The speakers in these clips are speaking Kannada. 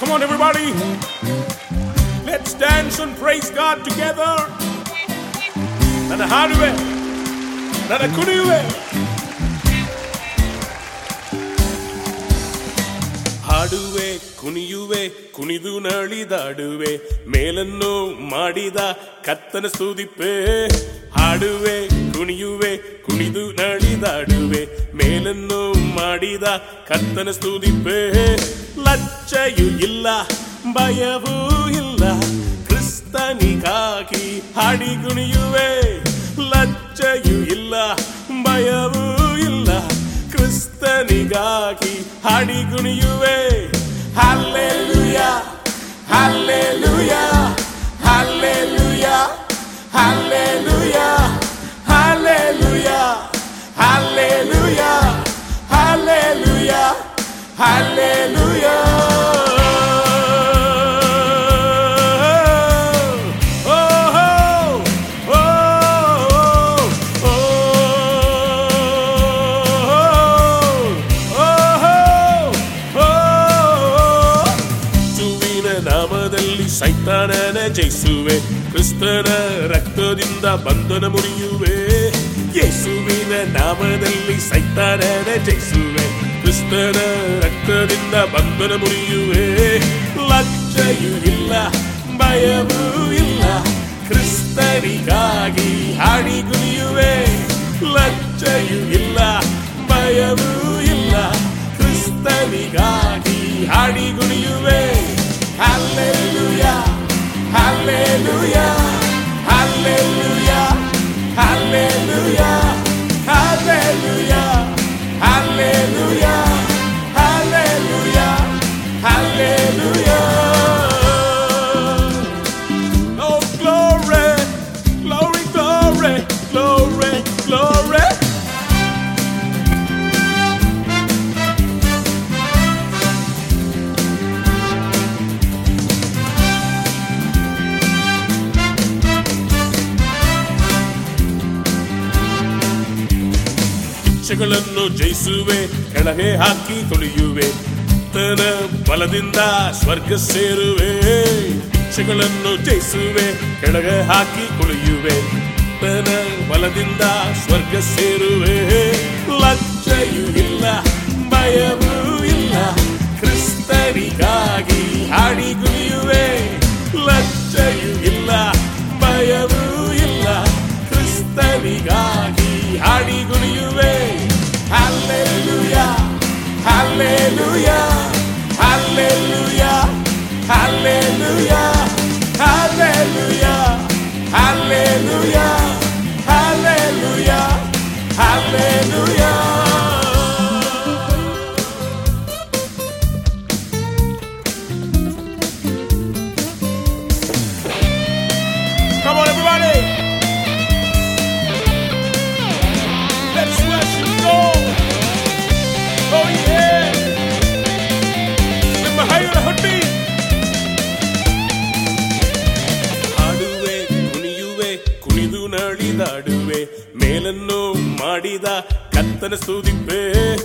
Come on, everybody. Let's dance and praise God together. ನನ್ನ ಹಾಡುವೆ ನನ್ನ ಕುಣಿಯುವೆ ಹಾಡುವೆ ಕುಣಿಯುವೆ ಕುಣಿದು ನಳಿದಾಡುವೆ ಮೇಲನ್ನು ಮಾಡಿದ ಕತ್ತನ ಸ್ತುತಿಪೆ ಹಾಡುವೆ ಕುಣಿಯುವೆ ಕುಣಿದು ನಳಿದಾಡುವೆ ಮೇಲನ್ನು ಮಾಡಿದ ಕತ್ತನ ಸ್ತುತಿಪೆ ಲಜ್ಜೆಯೂ ಇಲ್ಲ, ಭಯವೂ ಇಲ್ಲ. ಕ್ರಿಸ್ತನಿಗಾಗಿ ಹಾಡಿ ಕುಣಿಯುವೆ ಲಜ್ಜೆಯೂ ಇಲ್ಲ, ಭಯವೂ ಇಲ್ಲ. ಕ್ರಿಸ್ತನಿಗಾಗಿ ಹಾಡಿ ಕುಣಿಯುವೆ ಹಲ್ಲೆಲುಯ ಹಲ್ಲೆಲುಯ ಸೈತಾನನ ಜಯಿಸುವೆ ಕ್ರಿಸ್ತನ ರಕ್ತದಿಂದ ಬಂಧನ ಮುರಿಯುವೆ ಯೇಸುವಿನ ನಾಮದಲ್ಲಿ ಸೈತಾನನ ಜಯಿಸುವೆ ಕ್ರಿಸ್ತನ ರಕ್ತದಿಂದ ಬಂಧನ ಮುರಿಯುವೆ ಲಜ್ಜೆಯೂ ಇಲ್ಲ ಭಯವೂ ಇಲ್ಲ ಕ್ರಿಸ್ತನಿಗಾಗಿ ಹಾಡಿ ಗುರಿಯುವೆ ಲಜ್ಜೆಯೂ ಇಲ್ಲ ಭಯವೂ ಇಲ್ಲ ಕ್ರಿಸ್ತನಿಗಾಗಿ ಹಾಡಿ ಗುಣಿಯುವೆ Hallelujah. ಇಚ್ಛೆಗಳನ್ನು ಜಯಿಸುವೆ, ಕೆಳಗೆ ಹಾಕಿ ತೊಳೆಯುವೆ. ತನ ಬಲದಿಂದ ಸ್ವರ್ಗ ಸೇರುವೆ. ಇಚ್ಛೆಗಳನ್ನು ಜಯಿಸುವೆ, ಕೆಳಗೆ ಹಾಕಿ ಕೊಳೆಯುವೆ ತನ ಬಲದಿಂದ ಸ್ವರ್ಗ ಸೇರುವೆ. ಲಜ್ಜೆಯೂ ಇಲ್ಲ, ಭಯವೂ ಇಲ್ಲ ಕ್ರಿಸ್ತರಿಗಾಗಿ ಹಾಡಿ ಗುರಿಯುವೆ ಲಜ್ಜೆಯೂ ಇಲ್ಲ, ಭಯವೂ ಇಲ್ಲ ಕ್ರಿಸ್ತರಿಗಾಗಿ ಹಾಡಿ Hallelujah. Hallelujah. ನಳಿದಾಡುವೆ ಮೇಲನ್ನು ಮಾಡಿದ ಕತ್ತನ ಸ್ತುತಿಪೆ.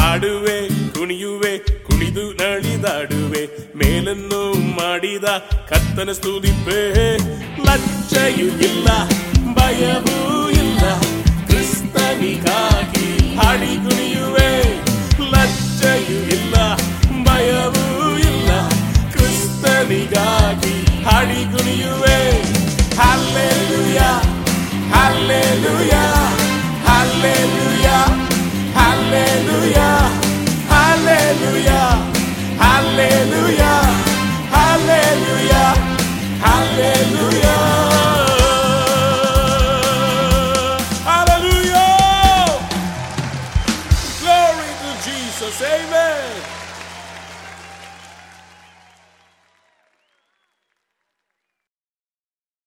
ಹಾಡುವೆ, ಕುಣಿಯುವೆ, ಕುಣಿದು ನಳಿದಾಡುವೆ, ಮೇಲನ್ನು ಮಾಡಿದ ಕತ್ತನ ಸ್ತುತಿಪೆ. ಲಜ್ಜೆಯೂ ಇಲ್ಲ, ಭಯವೂ ಇಲ್ಲ, ಕ್ರಿಸ್ತನಿಗಾಗಿ ಹಾಡಿ ಕುಣಿಯುವೆ. ಲಜ್ಜೆಯೂ ಇಲ್ಲ, ಭಯವೂ ಇಲ್ಲ, ಕ್ರಿಸ್ತನಿಗಾಗಿ ಹಾಡಿ ಕುಣಿಯುವೆ. ಹಲ್ಲೆಲುಯ! Jesus. Amen.